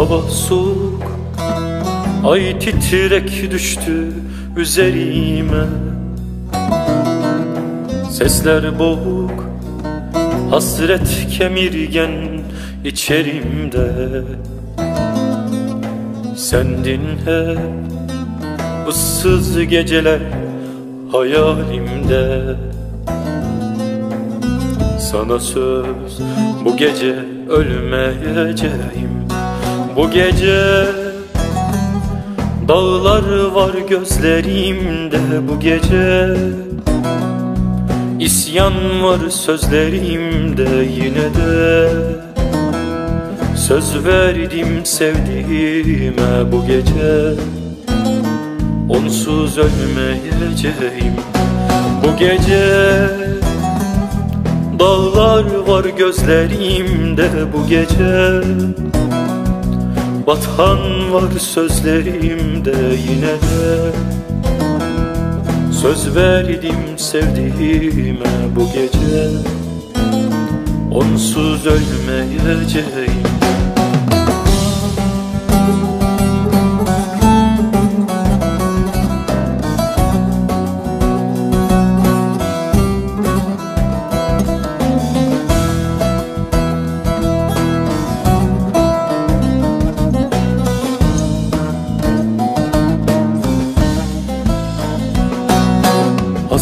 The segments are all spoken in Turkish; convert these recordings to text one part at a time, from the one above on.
Hava soğuk Ay titrek düştü üzerime. Sesler boğuk Hasret kemirgen içerimde. Sendin hep ıssız geceler hayalimde. Sana söz bu gece ölmeyeceğim Bu gece Dağlar var gözlerimde bu gece İsyan var sözlerimde yine de Söz verdim sevdiğime bu gece. Onsuz ölmeyeceğim. Bu gece Dağlar var gözlerimde bu gece Vatan var sözlerimde yine de. Söz verdim sevdiğime bu gece. Onsuz ölmeyeceğim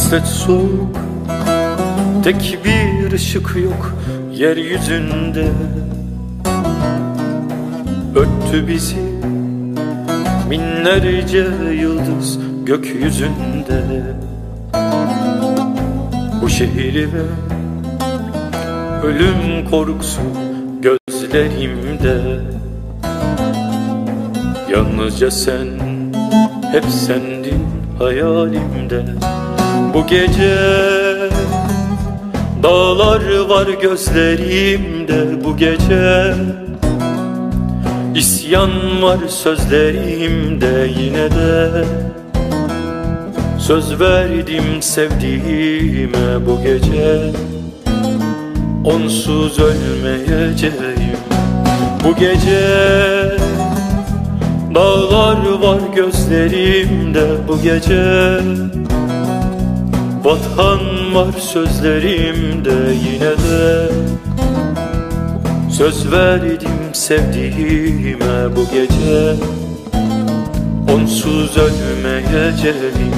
Hasret soğuk. Tek bir ışık yok yeryüzünde. Öttü bizi Binlerce yıldız gökyüzünde. Bu şehirde Ölüm korkusu gözlerimde. Yalnızca sen Hep sendin hayalimde bu gece. Dağlar var gözlerimde bu gece. İsyan var sözlerimde yine de. Söz verdim sevdiğime bu gece. Onsuz ölmeyeceğim bu gece. Dağlar var gözlerimde bu gece Vatan var sözlerimde yine de. Söz verdim sevdiğime bu gece. Onsuz ölmeyeceğim